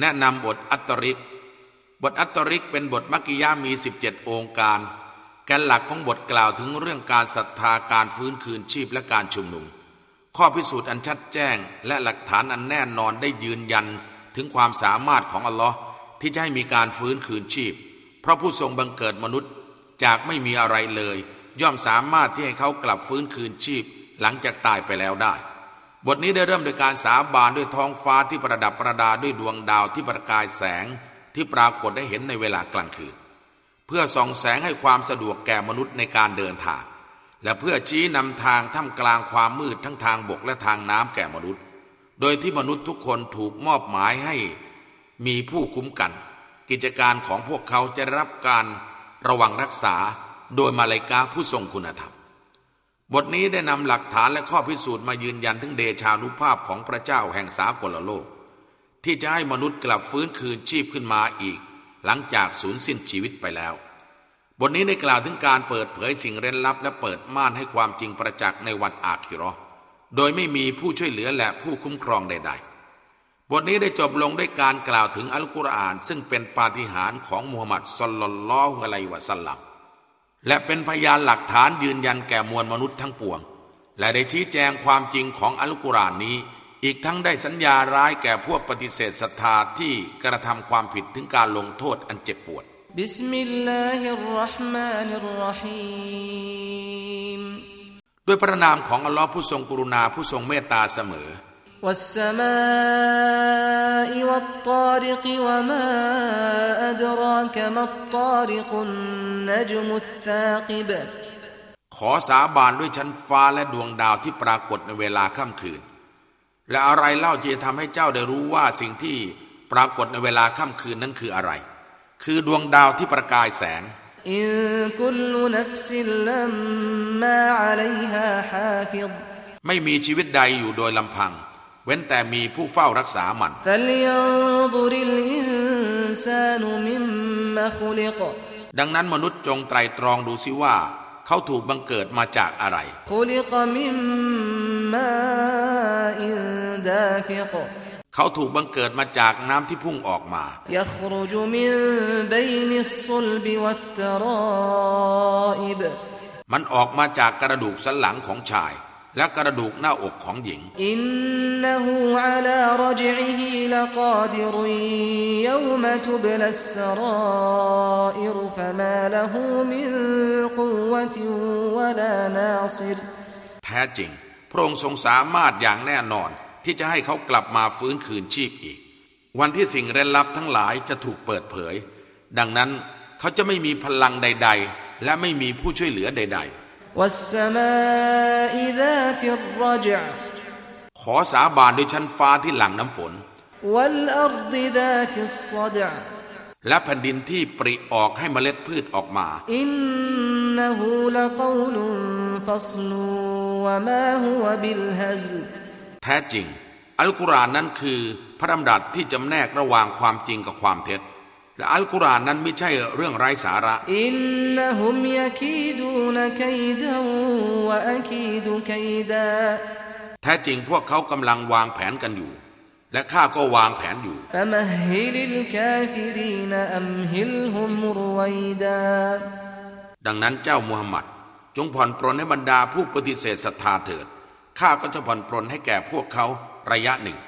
แนะนำบทอัตตริก บทอัตตริกเป็นบทมักกิยามี 17 องค์การ แกนหลักของบทกล่าวถึงเรื่องการศรัทธาการฟื้นคืนชีพและการชุมนุม ข้อพิสูจน์อันชัดแจ้ง และหลักฐานอันแน่นอนได้ยืนยันถึงความสามารถของอัลลอฮ์ที่จะให้มีการฟื้นคืนชีพ เพราะผู้ทรงบังเกิดมนุษย์จากไม่มีอะไรเลย ย่อมสามารถที่ให้เขากลับฟื้นคืนชีพ หลังจากตายไปแล้วได้ บทนี้ได้เริ่มโดยการสาบานด้วยท้องฟ้าที่ประดับประดาด้วยดวงดาวที่ประกายแสงที่ปรากฏได้เห็นในเวลากลางคืน เพื่อส่องแสงให้ความสะดวกแก่มนุษย์ในการเดินทาง และเพื่อชี้นำทางท่ามกลางความมืดทั้งทางบกและทางน้ำแก่มนุษย์ โดยที่มนุษย์ทุกคนถูกมอบหมายให้มีผู้คุ้มกัน กิจการของพวกเขาจะรับการระวังรักษาโดยมาลายกาผู้ทรงคุณธรรม บทนี้ได้นำหลักฐานและข้อพิสูจน์มายืนยันถึงเดชานุภาพของพระเจ้าแห่งสากลโลก ที่จะให้มนุษย์กลับฟื้นคืนชีพขึ้นมาอีก หลังจากสูญสิ้นชีวิตไปแล้ว บทนี้ได้กล่าวถึงการเปิดเผยสิ่งเร้นลับ และเปิดม่านให้ความจริงประจักษ์ในวันอาคิรอโดยไม่มีผู้ช่วยเหลือและผู้คุ้มครองใด ๆ บทนี้ได้จบลงด้วยการกล่าวถึงอัลกุรอาน ซึ่งเป็นปาฏิหาริย์ของมูฮัมหมัดสลลัลลอฮุอะลัยวะสัลลัม และเป็นพยานหลักฐานยืนยันแก่มวลมนุษย์ทั้งปวง และได้ชี้แจงความจริงของอัลกุรอานนี้ อีกทั้งได้สัญญาร้ายแก่พวกปฏิเสธศรัทธาที่กระทำความผิดถึงการลงโทษอันเจ็บปวดบิสมิลลาฮิรรห์มานิรรหีมด้วยพระนามของอัลลอฮ์ผู้ทรงกรุณาผู้ทรงเมตตาเสมอวัสมา والطارق وما أدراك ما الطارق النجم الثاقب ขอสาบานด้วยชั้นฟ้าและดวงดาวที่ปรากฏในเวลาค่ำคืน และอะไรเล่าจะทำให้เจ้าได้รู้ว่าสิ่งที่ปรากฏในเวลาค่ำคืนนั้นคืออะไร คือดวงดาวที่ประกายแสงอินคุลนัฟซิลลัมมาอะลัยฮาฮาฟิฎไม่มีชีวิตใดอยู่โดยลำพัง เว้นแต่มีผู้เฝ้ารักษามัน ดังนั้นมนุษย์จงไตรตรองดูสิว่า เขาถูกบังเกิดมาจากอะไร เขาถูกบังเกิดมาจากน้ำที่พุ่งออกมา มันออกมาจากกระดูกสันหลังของชาย และกระดูกหน้าอกของหญิง อินนหูอัลารจิฮิลกาดิรุยมทุบลัสราอิรฟมาลหูมินกุวติวลานาซิรแท้จริง พระองค์ทรงสามารถอย่างแน่นอนที่จะให้เขากลับมาฟื้นคืนชีพอีก วันที่สิ่งเร้นลับทั้งหลายจะถูกเปิดเผย ดังนั้นเขาจะไม่มีพลังใด ๆ และไม่มีผู้ช่วยเหลือใด ๆ والسماء ذات الرجع ขอสาบานด้วยชั้นฟ้าที่หลังน้ำฝน والأرض ذات الصدع และแผ่นดินที่ปริออกให้เมล็ดพืชออกมาอินนหูลกอลุฟัสลวะมาฮุวบิลฮซลแท้จริง อัลกุรอานนั้นคือพระดำรัสที่จำแนกระหว่างความจริงกับความเท็จ และอัลกุรอานนั้นไม่ใช่เรื่องไร้สาระ อินนฮุมยาคีดูนคัยดวะอคีดูคัยดาแท้จริงพวกเขากำลังวางแผนกันอยู่ และข้าก็วางแผนอยู่ ดังนั้นเจ้ามูฮัมหมัด จงผ่อนปรนให้บรรดาผู้ปฏิเสธศรัทธาเถิด ข้าก็จะผ่อนปรนให้แก่พวกเขาระยะหนึ่ง